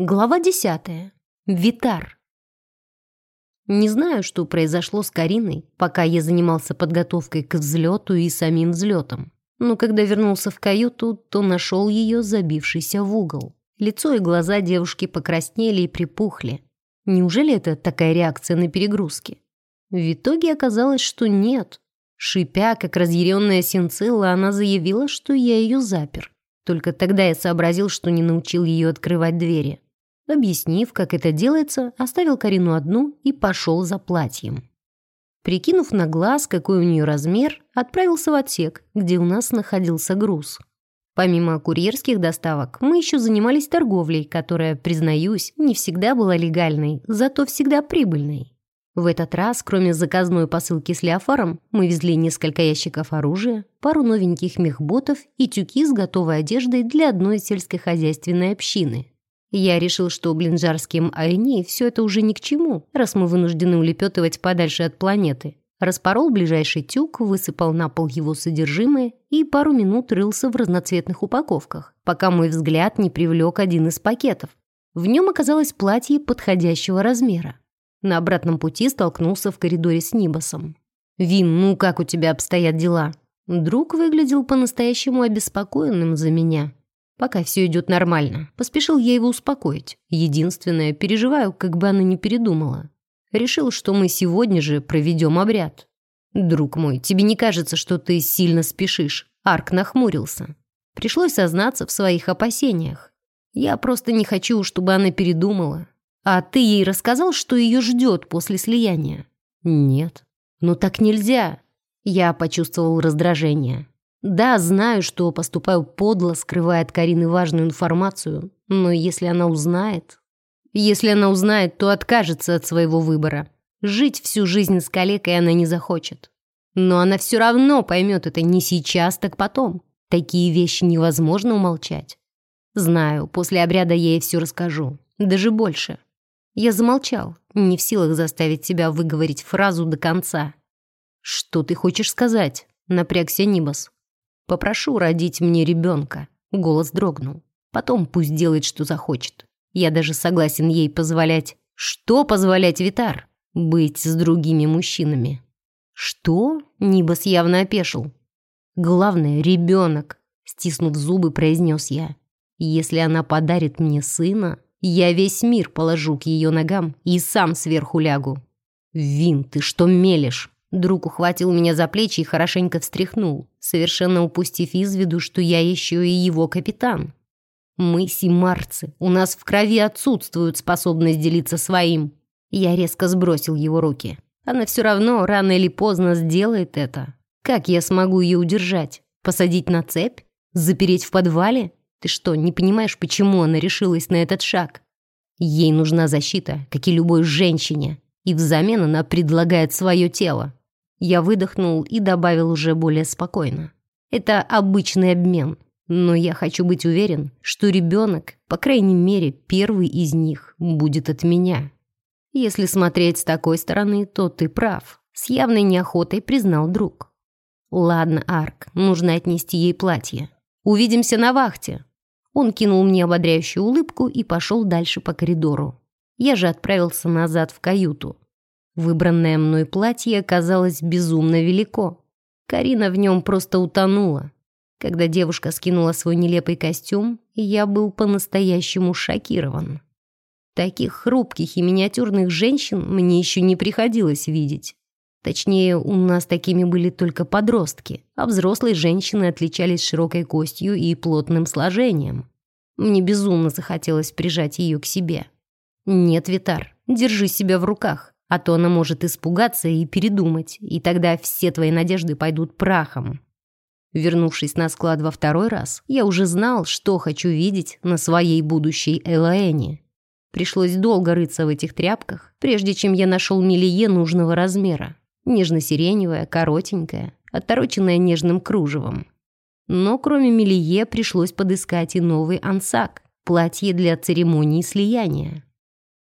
Глава десятая. Витар. Не знаю, что произошло с Кариной, пока я занимался подготовкой к взлету и самим взлетом. Но когда вернулся в каюту, то нашел ее забившейся в угол. Лицо и глаза девушки покраснели и припухли. Неужели это такая реакция на перегрузки? В итоге оказалось, что нет. Шипя, как разъяренная синцилла, она заявила, что я ее запер. Только тогда я сообразил, что не научил ее открывать двери. Объяснив, как это делается, оставил Карину одну и пошел за платьем. Прикинув на глаз, какой у нее размер, отправился в отсек, где у нас находился груз. Помимо курьерских доставок, мы еще занимались торговлей, которая, признаюсь, не всегда была легальной, зато всегда прибыльной. В этот раз, кроме заказной посылки с леофаром, мы везли несколько ящиков оружия, пару новеньких мехботов и тюки с готовой одеждой для одной сельскохозяйственной общины. Я решил, что блинжарским Айни все это уже ни к чему, раз мы вынуждены улепетывать подальше от планеты. Распорол ближайший тюк, высыпал на пол его содержимое и пару минут рылся в разноцветных упаковках, пока мой взгляд не привлек один из пакетов. В нем оказалось платье подходящего размера. На обратном пути столкнулся в коридоре с Нибасом. «Вин, ну как у тебя обстоят дела?» Друг выглядел по-настоящему обеспокоенным за меня. Пока все идет нормально. Поспешил я его успокоить. Единственное, переживаю, как бы она не передумала. Решил, что мы сегодня же проведем обряд. Друг мой, тебе не кажется, что ты сильно спешишь? Арк нахмурился. Пришлось сознаться в своих опасениях. Я просто не хочу, чтобы она передумала. А ты ей рассказал, что ее ждет после слияния? Нет. Ну так нельзя. Я почувствовал раздражение. Да, знаю, что поступаю подло, скрывая от Карины важную информацию, но если она узнает... Если она узнает, то откажется от своего выбора. Жить всю жизнь с калекой она не захочет. Но она все равно поймет это не сейчас, так потом. Такие вещи невозможно умолчать. Знаю, после обряда я ей все расскажу. Даже больше. Я замолчал, не в силах заставить себя выговорить фразу до конца. «Что ты хочешь сказать?» — напрягся Нибас. Попрошу родить мне ребенка». Голос дрогнул. Потом пусть делает, что захочет. Я даже согласен ей позволять... Что позволять, Витар? Быть с другими мужчинами. Что? Нибас явно опешил. Главное, ребенок, стиснув зубы, произнес я. Если она подарит мне сына, я весь мир положу к ее ногам и сам сверху лягу. Вин, ты что мелешь? Друг ухватил меня за плечи и хорошенько встряхнул, совершенно упустив из виду, что я еще и его капитан. Мы симарцы, у нас в крови отсутствует способность делиться своим. Я резко сбросил его руки. Она все равно рано или поздно сделает это. Как я смогу ее удержать? Посадить на цепь? Запереть в подвале? Ты что, не понимаешь, почему она решилась на этот шаг? Ей нужна защита, как и любой женщине, и взамен она предлагает свое тело. Я выдохнул и добавил уже более спокойно. Это обычный обмен, но я хочу быть уверен, что ребенок, по крайней мере, первый из них, будет от меня. Если смотреть с такой стороны, то ты прав. С явной неохотой признал друг. Ладно, Арк, нужно отнести ей платье. Увидимся на вахте. Он кинул мне ободряющую улыбку и пошел дальше по коридору. Я же отправился назад в каюту. Выбранное мной платье казалось безумно велико. Карина в нем просто утонула. Когда девушка скинула свой нелепый костюм, я был по-настоящему шокирован. Таких хрупких и миниатюрных женщин мне еще не приходилось видеть. Точнее, у нас такими были только подростки, а взрослые женщины отличались широкой костью и плотным сложением. Мне безумно захотелось прижать ее к себе. «Нет, Витар, держи себя в руках. А то она может испугаться и передумать, и тогда все твои надежды пойдут прахом. Вернувшись на склад во второй раз, я уже знал, что хочу видеть на своей будущей Элаэне. Пришлось долго рыться в этих тряпках, прежде чем я нашел милие нужного размера. Нежно-сиреневая, коротенькая, оттороченная нежным кружевом. Но кроме милие пришлось подыскать и новый ансак, платье для церемонии слияния.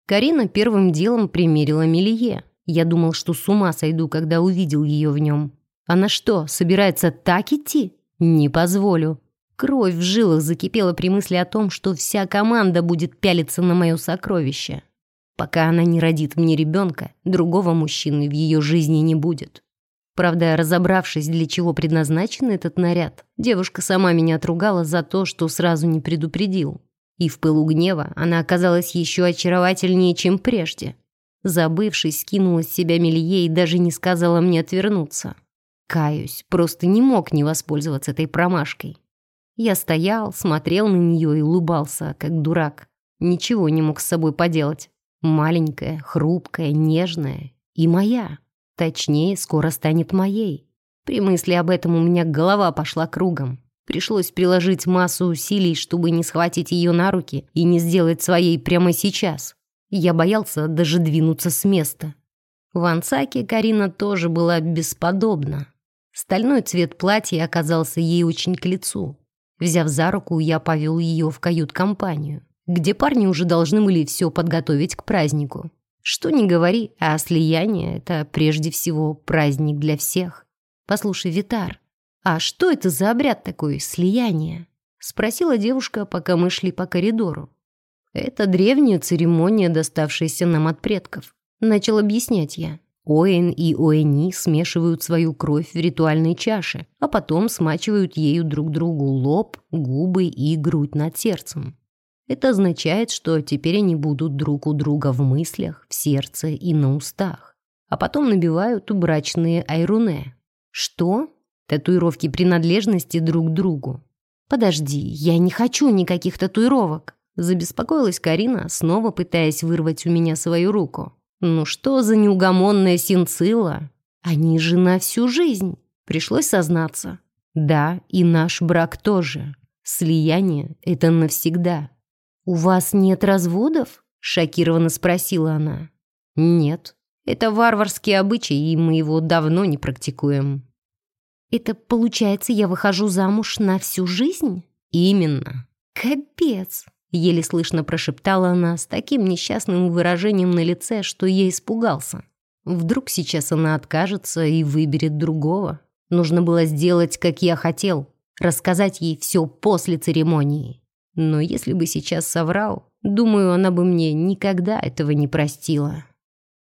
Карина первым делом примерила Мелье. Я думал, что с ума сойду, когда увидел ее в нем. Она что, собирается так идти? Не позволю. Кровь в жилах закипела при мысли о том, что вся команда будет пялиться на мое сокровище. Пока она не родит мне ребенка, другого мужчины в ее жизни не будет. Правда, разобравшись, для чего предназначен этот наряд, девушка сама меня отругала за то, что сразу не предупредил. И в пылу гнева она оказалась еще очаровательнее, чем прежде. Забывшись, скинула с себя Мелье и даже не сказала мне отвернуться. Каюсь, просто не мог не воспользоваться этой промашкой. Я стоял, смотрел на нее и улыбался, как дурак. Ничего не мог с собой поделать. Маленькая, хрупкая, нежная и моя. Точнее, скоро станет моей. При мысли об этом у меня голова пошла кругом. Пришлось приложить массу усилий, чтобы не схватить ее на руки и не сделать своей прямо сейчас. Я боялся даже двинуться с места. В Ансаке Карина тоже была бесподобна. Стальной цвет платья оказался ей очень к лицу. Взяв за руку, я повел ее в кают-компанию, где парни уже должны были все подготовить к празднику. Что ни говори, а слияние — это прежде всего праздник для всех. Послушай, Витар, а что это за обряд такой, слияние? Спросила девушка, пока мы шли по коридору. Это древняя церемония, доставшаяся нам от предков. Начал объяснять я. Оэн и Оэни смешивают свою кровь в ритуальной чаше, а потом смачивают ею друг другу лоб, губы и грудь над сердцем. Это означает, что теперь они будут друг у друга в мыслях, в сердце и на устах. А потом набивают брачные айруне. Что? Татуировки принадлежности друг другу. Подожди, я не хочу никаких татуировок. Забеспокоилась Карина, снова пытаясь вырвать у меня свою руку. Ну что за неугомонная синцила? Они же на всю жизнь. Пришлось сознаться. Да, и наш брак тоже. Слияние — это навсегда. «У вас нет разводов?» — шокированно спросила она. «Нет. Это варварский обычай, и мы его давно не практикуем». «Это, получается, я выхожу замуж на всю жизнь?» «Именно». «Капец!» — еле слышно прошептала она с таким несчастным выражением на лице, что я испугался. Вдруг сейчас она откажется и выберет другого. Нужно было сделать, как я хотел, рассказать ей все после церемонии. Но если бы сейчас соврал, думаю, она бы мне никогда этого не простила.